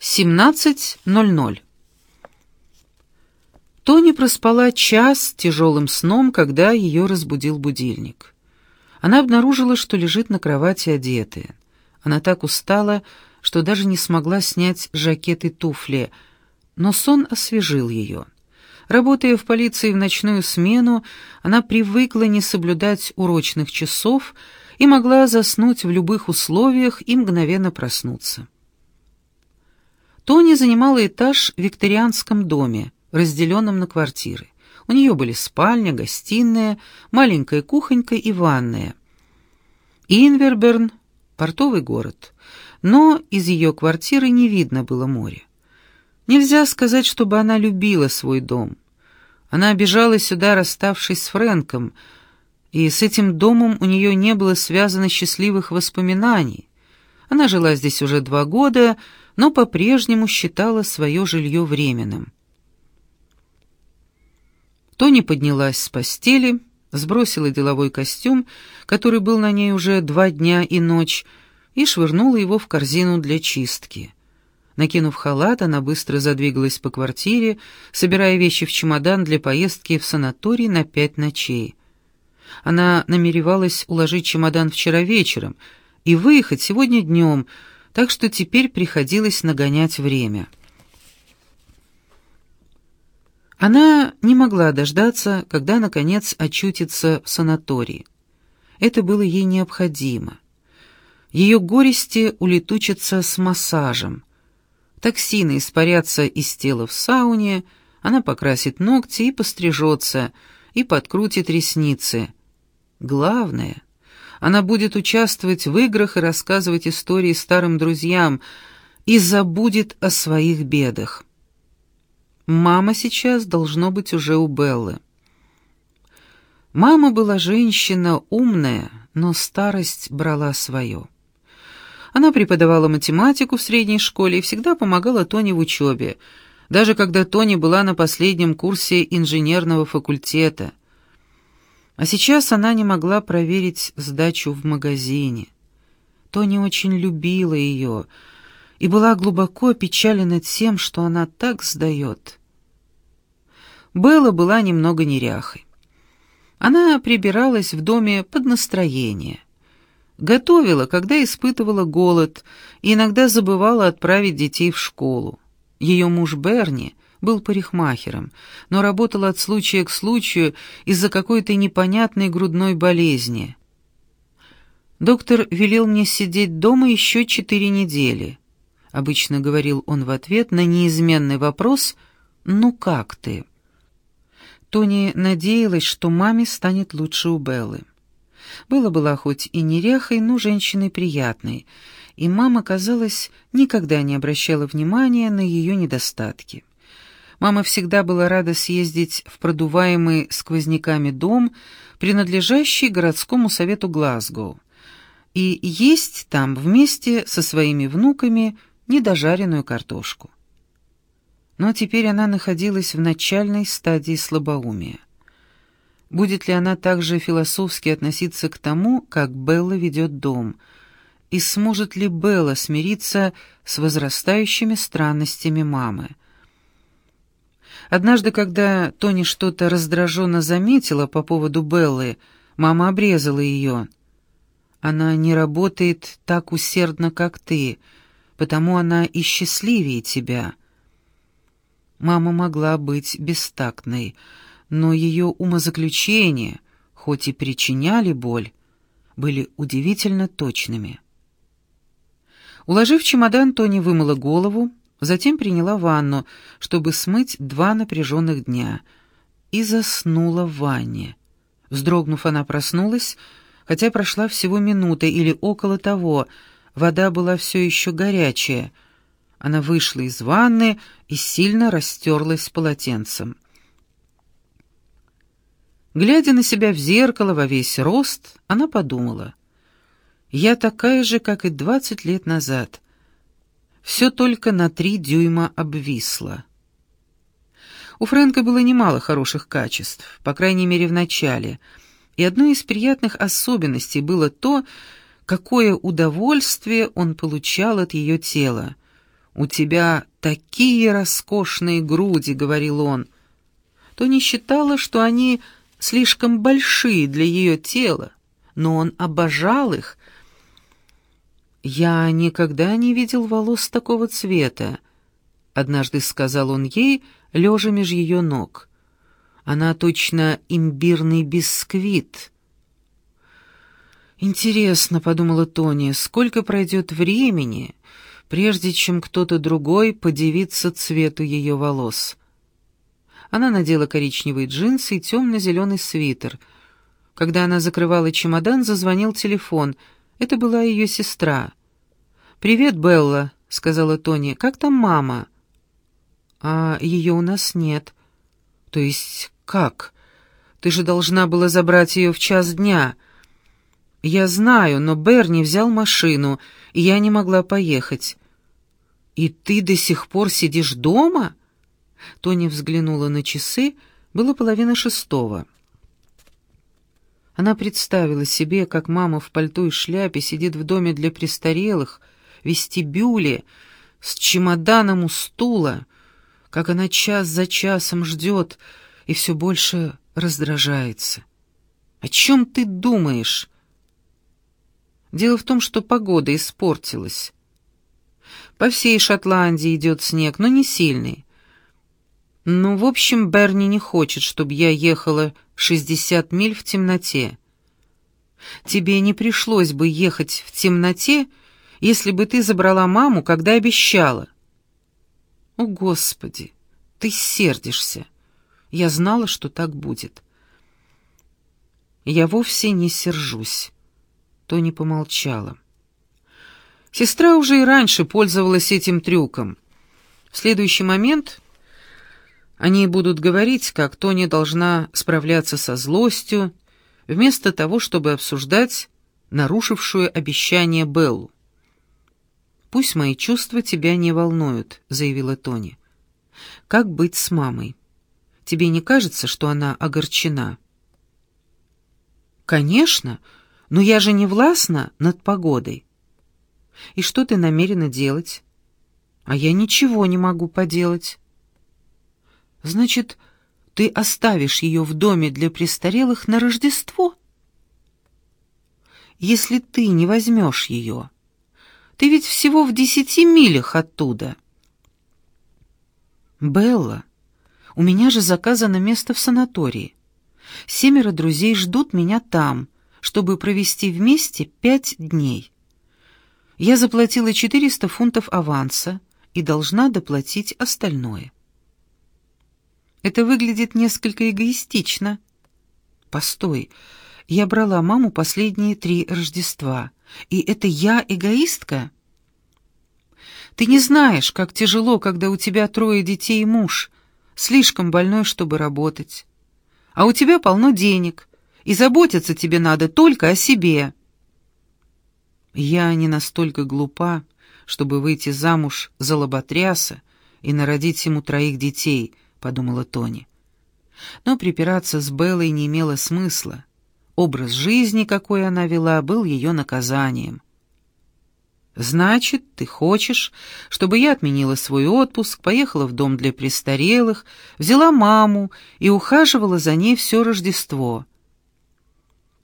17.00. Тони проспала час тяжелым сном, когда ее разбудил будильник. Она обнаружила, что лежит на кровати одетая. Она так устала, что даже не смогла снять жакет и туфли, но сон освежил ее. Работая в полиции в ночную смену, она привыкла не соблюдать урочных часов и могла заснуть в любых условиях и мгновенно проснуться. Тони занимала этаж в викторианском доме, разделенном на квартиры. У нее были спальня, гостиная, маленькая кухонька и ванная. Инверберн — портовый город, но из ее квартиры не видно было моря. Нельзя сказать, чтобы она любила свой дом. Она бежала сюда, расставшись с Фрэнком, и с этим домом у нее не было связано счастливых воспоминаний. Она жила здесь уже два года, но по-прежнему считала свое жилье временным. Тони поднялась с постели, сбросила деловой костюм, который был на ней уже два дня и ночь, и швырнула его в корзину для чистки. Накинув халат, она быстро задвигалась по квартире, собирая вещи в чемодан для поездки в санаторий на пять ночей. Она намеревалась уложить чемодан вчера вечером и выехать сегодня днем, так что теперь приходилось нагонять время. Она не могла дождаться, когда, наконец, очутится в санатории. Это было ей необходимо. Ее горести улетучатся с массажем. Токсины испарятся из тела в сауне, она покрасит ногти и пострижется, и подкрутит ресницы. Главное — она будет участвовать в играх и рассказывать истории старым друзьям и забудет о своих бедах. Мама сейчас должно быть уже у Беллы. Мама была женщина умная, но старость брала свое. Она преподавала математику в средней школе и всегда помогала Тони в учебе, даже когда Тони была на последнем курсе инженерного факультета. А сейчас она не могла проверить сдачу в магазине. Тони очень любила ее и была глубоко опечалена тем, что она так сдает. Белла была немного неряхой. Она прибиралась в доме под настроение. Готовила, когда испытывала голод, и иногда забывала отправить детей в школу. Ее муж Берни был парикмахером, но работал от случая к случаю из-за какой-то непонятной грудной болезни. «Доктор велел мне сидеть дома еще четыре недели», — обычно говорил он в ответ на неизменный вопрос «Ну как ты?». Тони надеялась, что маме станет лучше у Беллы. Белла была хоть и неряхой, но женщиной приятной, и мама, казалось, никогда не обращала внимания на ее недостатки. Мама всегда была рада съездить в продуваемый сквозняками дом, принадлежащий городскому совету Глазго, и есть там вместе со своими внуками недожаренную картошку. Но теперь она находилась в начальной стадии слабоумия. Будет ли она также философски относиться к тому, как Белла ведет дом, и сможет ли Белла смириться с возрастающими странностями мамы? Однажды, когда Тони что-то раздраженно заметила по поводу Беллы, мама обрезала ее. «Она не работает так усердно, как ты, потому она и счастливее тебя». Мама могла быть бестактной, но ее умозаключения, хоть и причиняли боль, были удивительно точными. Уложив чемодан, Тони вымыла голову, Затем приняла ванну, чтобы смыть два напряженных дня, и заснула в ванне. Вздрогнув, она проснулась, хотя прошла всего минута или около того, вода была все еще горячая. Она вышла из ванны и сильно растерлась полотенцем. Глядя на себя в зеркало во весь рост, она подумала, «Я такая же, как и двадцать лет назад» все только на три дюйма обвисло. У Фрэнка было немало хороших качеств, по крайней мере в начале, и одной из приятных особенностей было то, какое удовольствие он получал от ее тела. «У тебя такие роскошные груди», — говорил он. Тони считала, что они слишком большие для ее тела, но он обожал их. «Я никогда не видел волос такого цвета», — однажды сказал он ей, лежа меж ее ног. «Она точно имбирный бисквит». «Интересно», — подумала Тони, — «сколько пройдет времени, прежде чем кто-то другой подивится цвету ее волос?» Она надела коричневые джинсы и темно-зеленый свитер. Когда она закрывала чемодан, зазвонил телефон. Это была ее сестра. «Привет, Белла», — сказала Тони. «Как там мама?» «А ее у нас нет». «То есть как? Ты же должна была забрать ее в час дня». «Я знаю, но Берни взял машину, и я не могла поехать». «И ты до сих пор сидишь дома?» Тони взглянула на часы, было половина шестого. Она представила себе, как мама в пальто и шляпе сидит в доме для престарелых, вестибюле, с чемоданом у стула, как она час за часом ждет и все больше раздражается. «О чем ты думаешь?» Дело в том, что погода испортилась. По всей Шотландии идет снег, но не сильный. Ну, в общем, Берни не хочет, чтобы я ехала 60 миль в темноте. Тебе не пришлось бы ехать в темноте, если бы ты забрала маму, когда обещала. О, Господи, ты сердишься. Я знала, что так будет. Я вовсе не сержусь. Тони помолчала. Сестра уже и раньше пользовалась этим трюком. В следующий момент они будут говорить, как Тони должна справляться со злостью, вместо того, чтобы обсуждать нарушившую обещание Беллу. «Пусть мои чувства тебя не волнуют», — заявила Тони. «Как быть с мамой? Тебе не кажется, что она огорчена?» «Конечно», но я же не властна над погодой. И что ты намерена делать? А я ничего не могу поделать. Значит, ты оставишь ее в доме для престарелых на Рождество? Если ты не возьмешь ее, ты ведь всего в десяти милях оттуда. Белла, у меня же заказано место в санатории. Семеро друзей ждут меня там — чтобы провести вместе пять дней. Я заплатила 400 фунтов аванса и должна доплатить остальное. Это выглядит несколько эгоистично. Постой, я брала маму последние три Рождества, и это я эгоистка? Ты не знаешь, как тяжело, когда у тебя трое детей и муж, слишком больной, чтобы работать. А у тебя полно денег, и заботиться тебе надо только о себе. Я не настолько глупа, чтобы выйти замуж за лоботряса и народить ему троих детей, подумала Тони. Но припираться с Беллой не имело смысла. Образ жизни, какой она вела, был ее наказанием. «Значит, ты хочешь, чтобы я отменила свой отпуск, поехала в дом для престарелых, взяла маму и ухаживала за ней все Рождество?»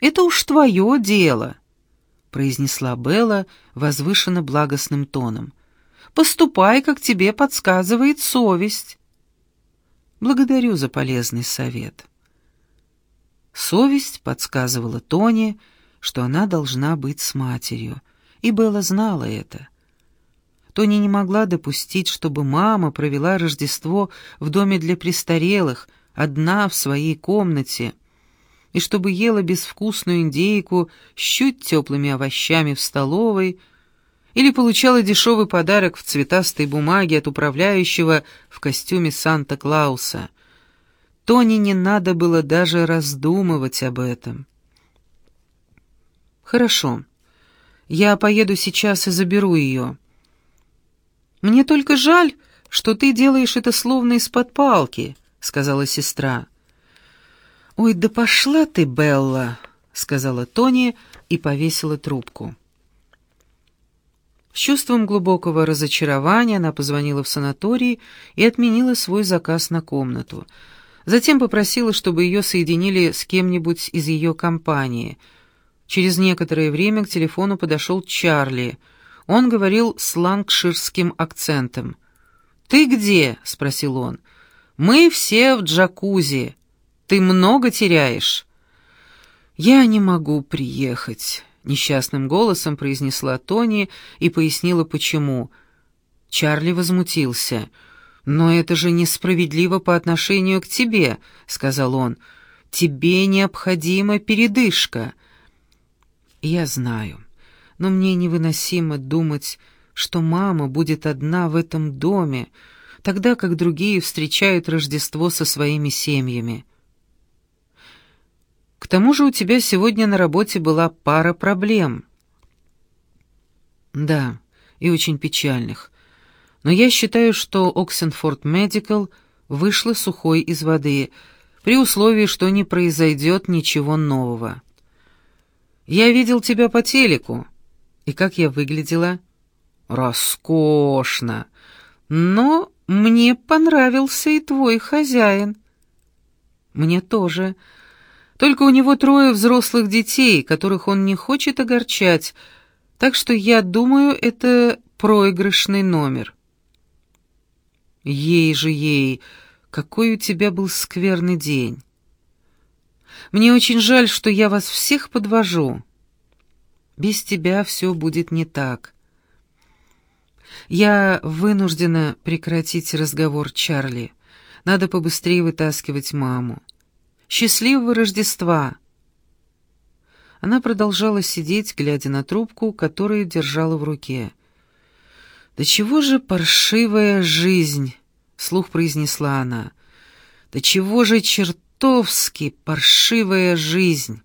Это уж твое дело», — произнесла Белла возвышенно благостным тоном. «Поступай, как тебе подсказывает совесть». «Благодарю за полезный совет». Совесть подсказывала Тоне, что она должна быть с матерью, и Белла знала это. Тони не могла допустить, чтобы мама провела Рождество в доме для престарелых, одна в своей комнате — и чтобы ела безвкусную индейку с чуть теплыми овощами в столовой, или получала дешевый подарок в цветастой бумаге от управляющего в костюме Санта-Клауса. Тони не надо было даже раздумывать об этом. «Хорошо. Я поеду сейчас и заберу ее. Мне только жаль, что ты делаешь это словно из-под палки», — сказала сестра. «Ой, да пошла ты, Белла!» — сказала Тони и повесила трубку. С чувством глубокого разочарования она позвонила в санаторий и отменила свой заказ на комнату. Затем попросила, чтобы ее соединили с кем-нибудь из ее компании. Через некоторое время к телефону подошел Чарли. Он говорил с лангширским акцентом. «Ты где?» — спросил он. «Мы все в джакузи. Ты много теряешь?» «Я не могу приехать». — несчастным голосом произнесла Тони и пояснила, почему. Чарли возмутился. «Но это же несправедливо по отношению к тебе», — сказал он. «Тебе необходима передышка». «Я знаю, но мне невыносимо думать, что мама будет одна в этом доме, тогда как другие встречают Рождество со своими семьями». К тому же у тебя сегодня на работе была пара проблем. Да, и очень печальных. Но я считаю, что Оксенфорд Медикал вышла сухой из воды, при условии, что не произойдет ничего нового. Я видел тебя по телеку. И как я выглядела? Роскошно. Но мне понравился и твой хозяин. Мне тоже. Только у него трое взрослых детей, которых он не хочет огорчать, так что я думаю, это проигрышный номер. Ей же ей, какой у тебя был скверный день. Мне очень жаль, что я вас всех подвожу. Без тебя все будет не так. Я вынуждена прекратить разговор, Чарли. Надо побыстрее вытаскивать маму. Счастливого Рождества!» Она продолжала сидеть, глядя на трубку, которую держала в руке. «Да чего же паршивая жизнь!» — слух произнесла она. «Да чего же чертовски паршивая жизнь!»